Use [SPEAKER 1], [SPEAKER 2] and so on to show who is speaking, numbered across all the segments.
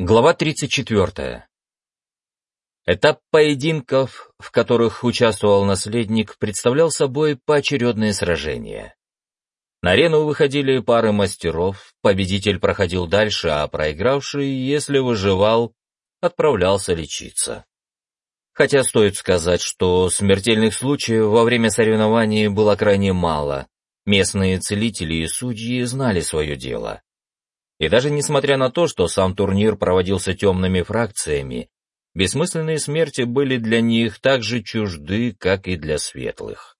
[SPEAKER 1] Глава 34. Этап поединков, в которых участвовал наследник, представлял собой поочередные сражения. На арену выходили пары мастеров, победитель проходил дальше, а проигравший, если выживал, отправлялся лечиться. Хотя стоит сказать, что смертельных случаев во время соревнований было крайне мало, местные целители и судьи знали свое дело. И даже несмотря на то, что сам турнир проводился темными фракциями, бессмысленные смерти были для них так же чужды, как и для светлых.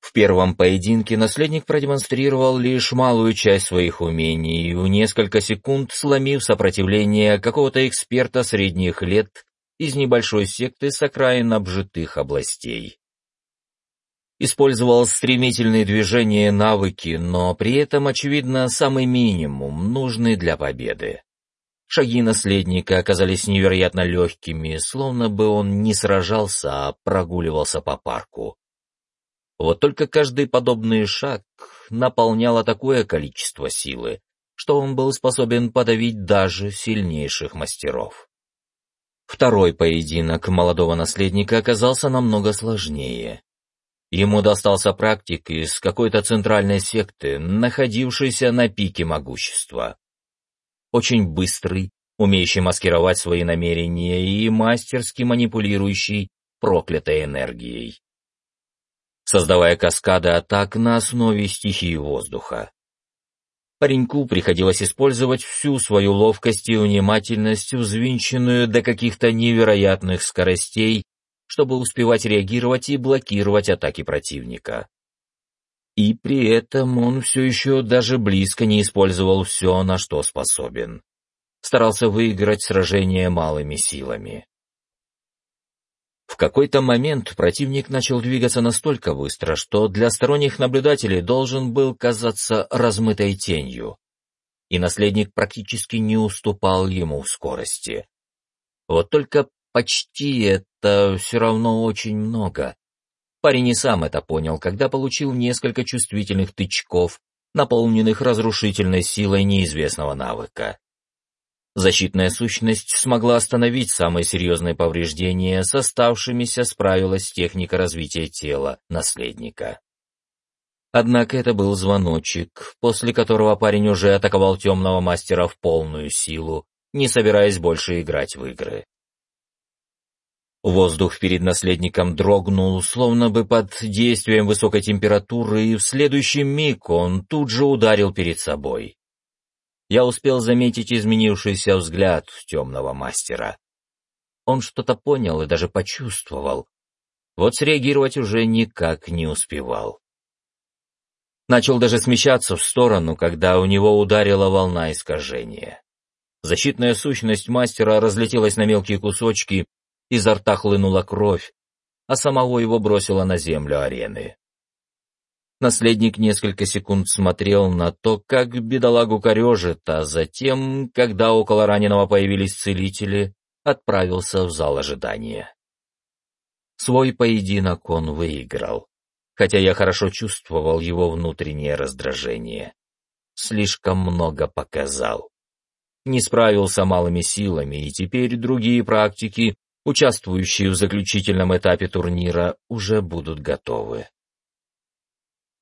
[SPEAKER 1] В первом поединке наследник продемонстрировал лишь малую часть своих умений, в несколько секунд сломив сопротивление какого-то эксперта средних лет из небольшой секты с окраин обжитых областей использовал стремительные движения и навыки, но при этом, очевидно, самый минимум, нужный для победы. Шаги наследника оказались невероятно легкими, словно бы он не сражался, а прогуливался по парку. Вот только каждый подобный шаг наполняло такое количество силы, что он был способен подавить даже сильнейших мастеров. Второй поединок молодого наследника оказался намного сложнее. Ему достался практик из какой-то центральной секты, находившейся на пике могущества. Очень быстрый, умеющий маскировать свои намерения и мастерски манипулирующий проклятой энергией. Создавая каскады атак на основе стихии воздуха. Пареньку приходилось использовать всю свою ловкость и внимательность, взвинченную до каких-то невероятных скоростей чтобы успевать реагировать и блокировать атаки противника. И при этом он все еще даже близко не использовал все, на что способен. Старался выиграть сражение малыми силами. В какой-то момент противник начал двигаться настолько быстро, что для сторонних наблюдателей должен был казаться размытой тенью, и наследник практически не уступал ему в скорости. Вот только Почти это все равно очень много. Парень и сам это понял, когда получил несколько чувствительных тычков, наполненных разрушительной силой неизвестного навыка. Защитная сущность смогла остановить самые серьезные повреждения, с оставшимися справилась техника развития тела наследника. Однако это был звоночек, после которого парень уже атаковал темного мастера в полную силу, не собираясь больше играть в игры. Воздух перед наследником дрогнул, словно бы под действием высокой температуры, и в следующий миг он тут же ударил перед собой. Я успел заметить изменившийся взгляд темного мастера. Он что-то понял и даже почувствовал. Вот среагировать уже никак не успевал. Начал даже смещаться в сторону, когда у него ударила волна искажения. Защитная сущность мастера разлетелась на мелкие кусочки, изо рта хлынула кровь, а самого его бросило на землю арены. Наследник несколько секунд смотрел на то, как бедолагу корежит, а затем, когда около раненого появились целители, отправился в зал ожидания. Свой поединок он выиграл, хотя я хорошо чувствовал его внутреннее раздражение. Слишком много показал. Не справился малыми силами, и теперь другие практики участвующие в заключительном этапе турнира, уже будут готовы.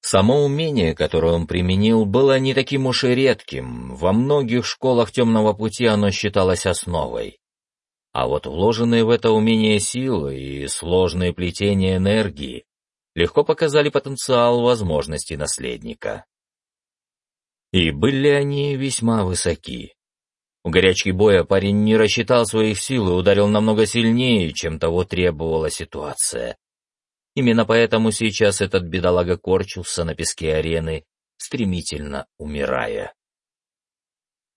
[SPEAKER 1] Само умение, которое он применил, было не таким уж и редким, во многих школах темного пути оно считалось основой. А вот вложенные в это умение силы и сложные плетения энергии легко показали потенциал возможностей наследника. И были они весьма высоки. У горячки боя парень не рассчитал своих сил и ударил намного сильнее, чем того требовала ситуация. Именно поэтому сейчас этот бедолага корчился на песке арены, стремительно умирая.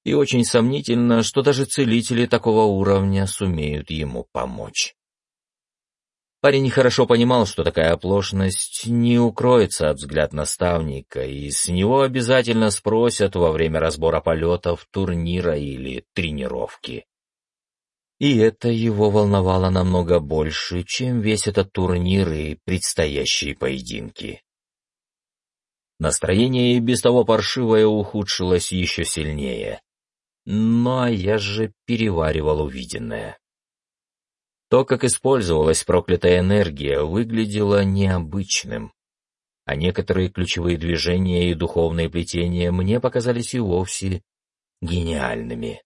[SPEAKER 1] И очень сомнительно, что даже целители такого уровня сумеют ему помочь. Парень хорошо понимал, что такая оплошность не укроется от взгляд наставника, и с него обязательно спросят во время разбора полетов, турнира или тренировки. И это его волновало намного больше, чем весь этот турнир и предстоящие поединки. Настроение и без того паршивое ухудшилось еще сильнее. но я же переваривал увиденное. То, как использовалась проклятая энергия, выглядело необычным, а некоторые ключевые движения и духовные плетения мне показались и вовсе гениальными.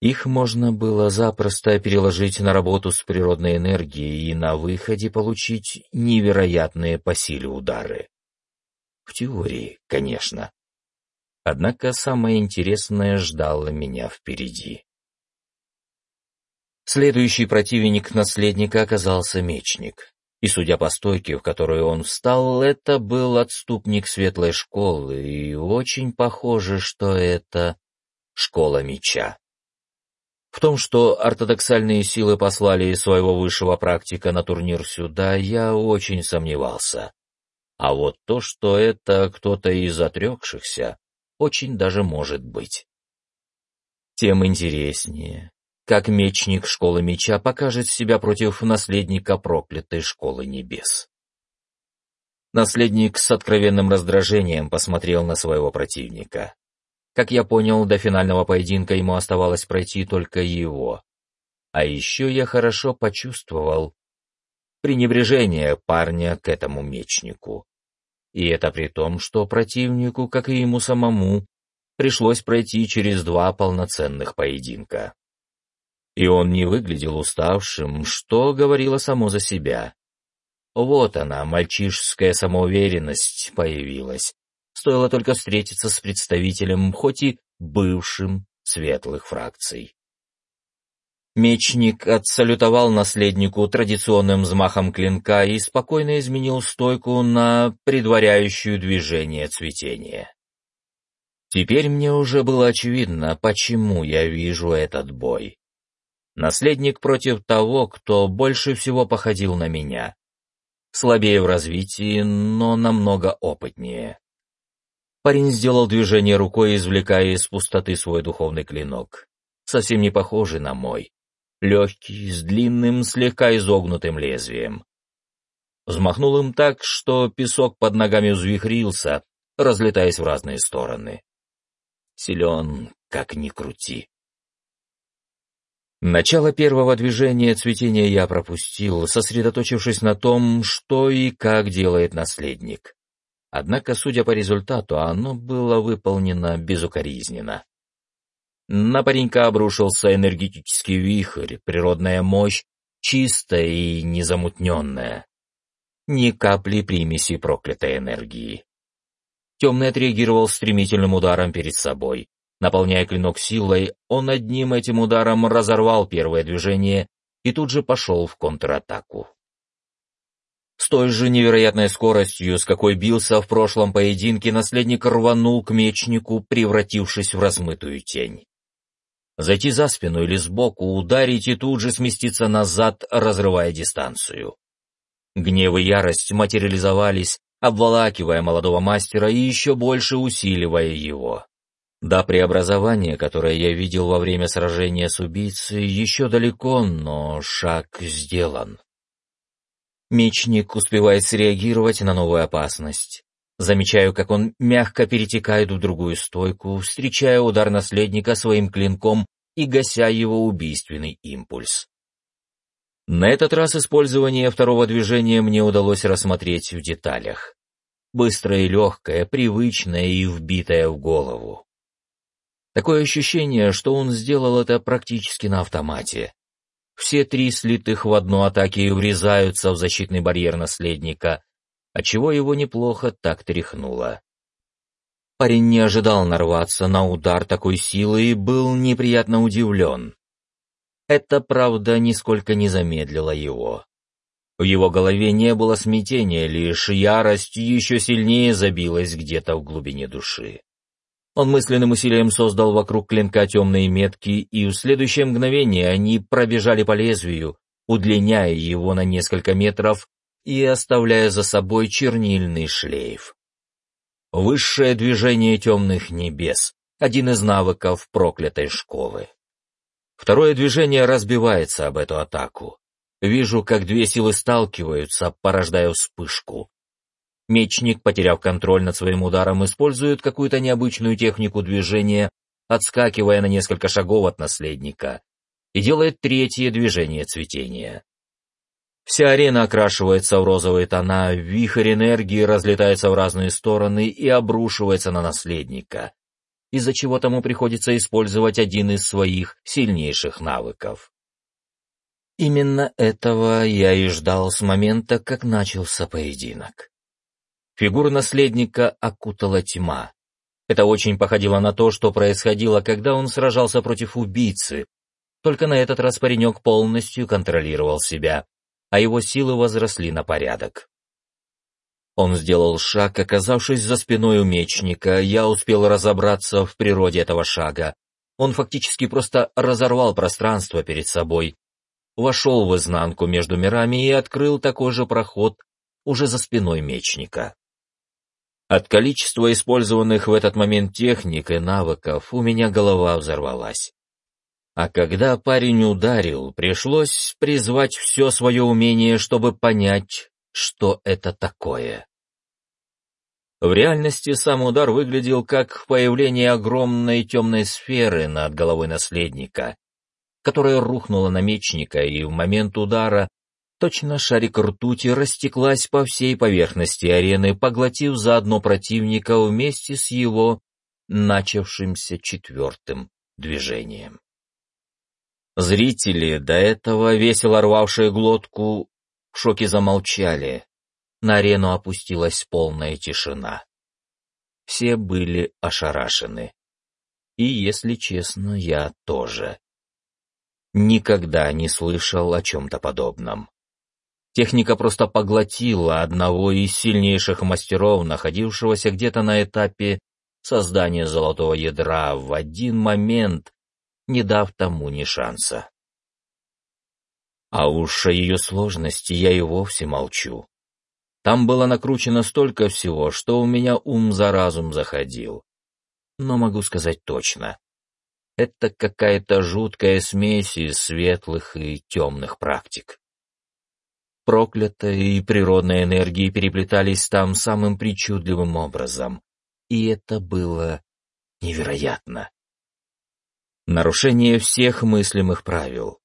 [SPEAKER 1] Их можно было запросто переложить на работу с природной энергией и на выходе получить невероятные по силе удары. В теории, конечно. Однако самое интересное ждало меня впереди. Следующий противник наследника оказался мечник. И, судя по стойке, в которую он встал, это был отступник светлой школы, и очень похоже, что это школа меча. В том, что ортодоксальные силы послали своего высшего практика на турнир сюда, я очень сомневался. А вот то, что это кто-то из отрекшихся, очень даже может быть. Тем интереснее, как мечник школы меча покажет себя против наследника проклятой школы небес. Наследник с откровенным раздражением посмотрел на своего противника. Как я понял, до финального поединка ему оставалось пройти только его. А еще я хорошо почувствовал пренебрежение парня к этому мечнику. И это при том, что противнику, как и ему самому, пришлось пройти через два полноценных поединка. И он не выглядел уставшим, что говорило само за себя. Вот она, мальчишеская самоуверенность, появилась, стоило только встретиться с представителем, хоть и бывшим светлых фракций. Мечник отсалютовал наследнику традиционным взмахом клинка и спокойно изменил стойку на предваряющую движение цветения. Теперь мне уже было очевидно, почему я вижу этот бой. Наследник против того, кто больше всего походил на меня. Слабее в развитии, но намного опытнее. Парень сделал движение рукой, извлекая из пустоты свой духовный клинок. Совсем не похожий на мой. Легкий, с длинным, слегка изогнутым лезвием. Взмахнул им так, что песок под ногами взвихрился, разлетаясь в разные стороны. Силен, как ни крути. Начало первого движения цветения я пропустил, сосредоточившись на том, что и как делает наследник. Однако, судя по результату, оно было выполнено безукоризненно. На паренька обрушился энергетический вихрь, природная мощь, чистая и незамутненная. Ни капли примеси проклятой энергии. Темный отреагировал стремительным ударом перед собой. Наполняя клинок силой, он одним этим ударом разорвал первое движение и тут же пошел в контратаку. С той же невероятной скоростью, с какой бился в прошлом поединке, наследник рванул к мечнику, превратившись в размытую тень. Зайти за спину или сбоку, ударить и тут же сместиться назад, разрывая дистанцию. Гнев и ярость материализовались, обволакивая молодого мастера и еще больше усиливая его. До преобразования, которое я видел во время сражения с убийцей, еще далеко, но шаг сделан. Мечник успевает среагировать на новую опасность. Замечаю, как он мягко перетекает в другую стойку, встречая удар наследника своим клинком и гася его убийственный импульс. На этот раз использование второго движения мне удалось рассмотреть в деталях. Быстрое и легкое, привычное и вбитое в голову. Такое ощущение, что он сделал это практически на автомате. Все три слитых в одну атаке врезаются в защитный барьер наследника, отчего его неплохо так тряхнуло. Парень не ожидал нарваться на удар такой силы и был неприятно удивлен. Это, правда, нисколько не замедлило его. В его голове не было смятения, лишь ярость еще сильнее забилась где-то в глубине души. Он мысленным усилием создал вокруг клинка темные метки, и в следующее мгновение они пробежали по лезвию, удлиняя его на несколько метров и оставляя за собой чернильный шлейф. Высшее движение темных небес — один из навыков проклятой школы. Второе движение разбивается об эту атаку. Вижу, как две силы сталкиваются, порождая вспышку. Мечник, потеряв контроль над своим ударом, использует какую-то необычную технику движения, отскакивая на несколько шагов от наследника, и делает третье движение цветения. Вся арена окрашивается в розовые тона, вихрь энергии разлетается в разные стороны и обрушивается на наследника, из-за чего тому приходится использовать один из своих сильнейших навыков. Именно этого я и ждал с момента, как начался поединок. Фигуру наследника окутала тьма. Это очень походило на то, что происходило, когда он сражался против убийцы, только на этот раз паренек полностью контролировал себя, а его силы возросли на порядок. Он сделал шаг, оказавшись за спиной у мечника, я успел разобраться в природе этого шага. Он фактически просто разорвал пространство перед собой, вошел в изнанку между мирами и открыл такой же проход уже за спиной мечника. От количества использованных в этот момент техник и навыков у меня голова взорвалась. А когда парень ударил, пришлось призвать все свое умение, чтобы понять, что это такое. В реальности сам удар выглядел как появление огромной темной сферы над головой наследника, которая рухнула на мечника, и в момент удара точно шарик ртути растеклась по всей поверхности арены, поглотив заодно противника вместе с его начавшимся четвертым движением. Зрители, до этого весело рвавшие глотку, в шоке замолчали. На арену опустилась полная тишина. Все были ошарашены. И, если честно, я тоже. Никогда не слышал о чем-то подобном. Техника просто поглотила одного из сильнейших мастеров, находившегося где-то на этапе создания золотого ядра в один момент, не дав тому ни шанса. А уж о ее сложности я и вовсе молчу. Там было накручено столько всего, что у меня ум за разум заходил. Но могу сказать точно. Это какая-то жуткая смесь из светлых и темных практик. Проклятая и природная энергии переплетались там самым причудливым образом, и это было невероятно. Нарушение всех мыслимых правил.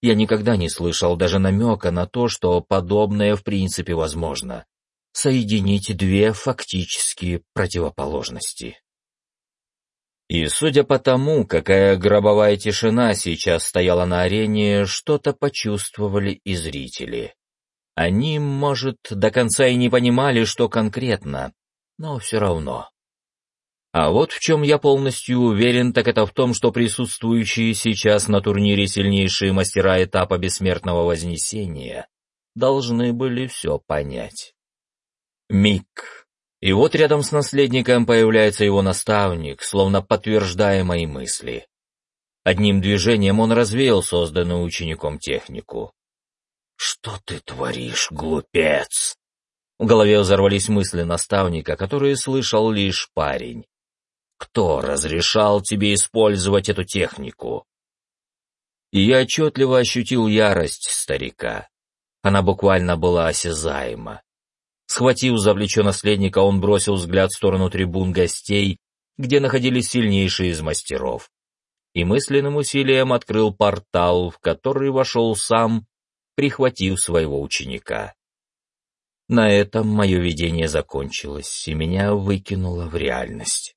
[SPEAKER 1] Я никогда не слышал даже намека на то, что подобное в принципе возможно. Соединить две фактически противоположности. И судя по тому, какая гробовая тишина сейчас стояла на арене, что-то почувствовали и зрители. Они, может, до конца и не понимали, что конкретно, но все равно. А вот в чем я полностью уверен, так это в том, что присутствующие сейчас на турнире сильнейшие мастера этапа бессмертного вознесения должны были все понять. Миг. И вот рядом с наследником появляется его наставник, словно подтверждая мои мысли. Одним движением он развеял созданную учеником технику. «Что ты творишь, глупец?» В голове взорвались мысли наставника, которые слышал лишь парень. Кто разрешал тебе использовать эту технику? И я отчетливо ощутил ярость старика. Она буквально была осязаема. Схватив за плечо наследника, он бросил взгляд в сторону трибун гостей, где находились сильнейшие из мастеров, и мысленным усилием открыл портал, в который вошел сам, прихватив своего ученика. На этом мое видение закончилось, и меня выкинуло в реальность.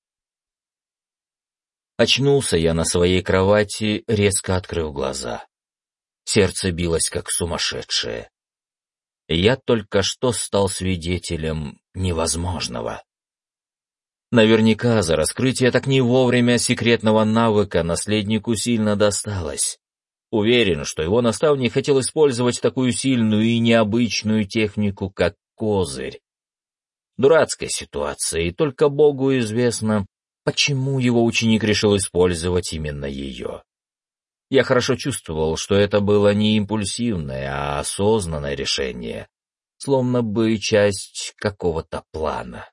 [SPEAKER 1] Очнулся я на своей кровати, резко открыв глаза. Сердце билось как сумасшедшее. Я только что стал свидетелем невозможного. Наверняка за раскрытие так не вовремя секретного навыка наследнику сильно досталось. Уверен, что его наставник хотел использовать такую сильную и необычную технику, как козырь. Дурацкая ситуация, и только Богу известно, почему его ученик решил использовать именно ее. Я хорошо чувствовал, что это было не импульсивное, а осознанное решение, словно бы часть какого-то плана.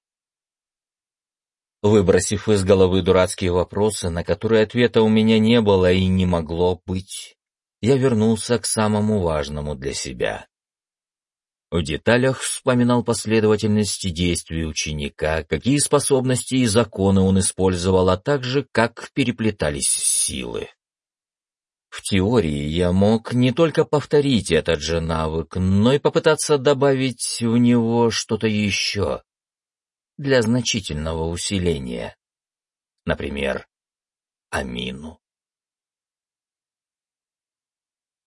[SPEAKER 1] Выбросив из головы дурацкие вопросы, на которые ответа у меня не было и не могло быть, я вернулся к самому важному для себя. В деталях вспоминал последовательности действий ученика, какие способности и законы он использовал, а также как переплетались силы. В теории я мог не только повторить этот же навык, но и попытаться добавить в него что-то еще для значительного усиления. Например, амину.